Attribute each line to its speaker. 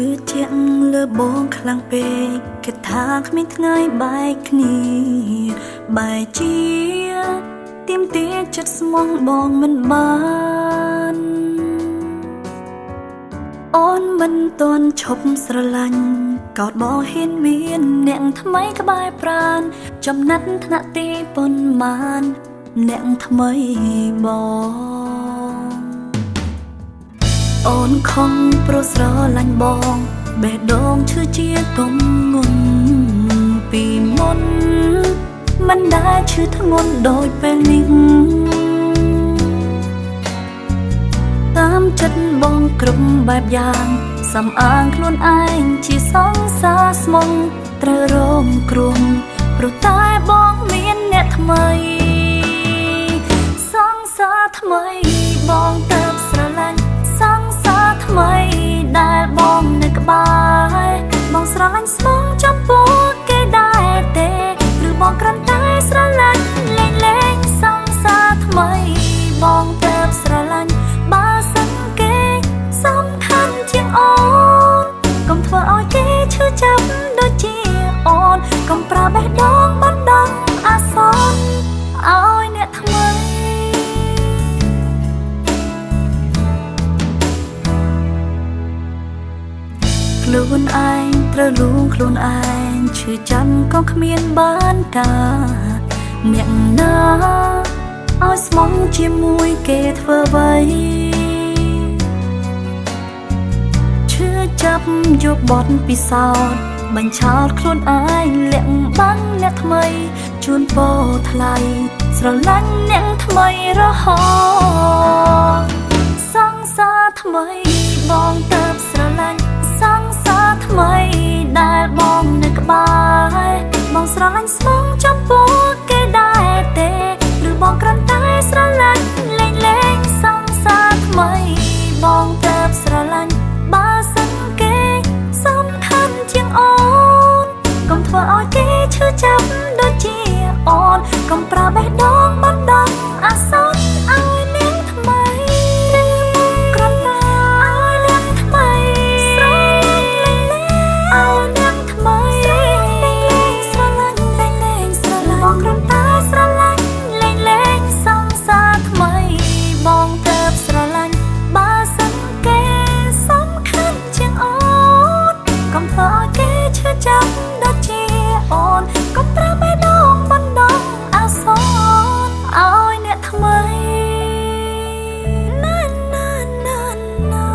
Speaker 1: ឺជាក់លើបងខ្លាំងពេកគេថាគ្មានថ្ងៃបែកគ្នាបែកជាទៀមទាចិត្តស្មងបងមិនបានអូនមិនតន់ឈប់ស្រឡាញ់កោតបងហ៊ានមានអ្នកថ្មីក្បែរប្រានចំណិតថ្នាក់ទីប៉ុន្មានអ្នកថ្មីបង អូនខំប្រុសស្រឡាញ់បងបេះដូងឈឺជាទុំងុនពីមុនមិនដែលឈឺធ្ងន់ដូចពេលនេះតាមចិត្តបងគ្រប់បែបយ៉ាងសំអាងខ្លួនឯងជាសង្សារស្មុងត្រូវរងគ្រោះព្រោះតែ ស្រឡាញ់លេងលេងសង្សារថ្មីបងទៅស្រឡាញ់បើសិនគេសំខាន់ជាងអូនកុំធ្វើឲ្យគេឈឺចាប់ដូចជាអូនកុំប្រើបេះដូងបណ្ដឹងអាសន្នឲ្យអ្នកថ្មីខ្លួនឯងត្រូវលួងខ្លួនឯង ឈឺចង់ក៏គ្មានបានការអ្នកណាឲ្យស្មងជាមួយគេធ្វើអ្វីឈឺចាប់យកបត់ពិសោធន៍បញ្ឆោតខ្លួនឯងលាក់បាំងអ្នកថ្មីជួនពោថ្លៃស្រឡាញ់អ្នកថ្មីរហូតសង្សារថ្មីបងតើបស្រឡាញ់សង្សារថ្មីដែលបងនៅក្បែរ បងស្រឡាញ់ស្មងចំពោះគេដែរទេឬបងគ្រាន់តែស្រឡាញ់លេងលេងសង្សារថ្មីបងទៅស្រឡាញ់បើសិនគេសំខាន់ជាងអូនកុំធ្វើឲ្យគេឈឺចាប់ដូចជាអូនកុំប្រើបេះដូង No.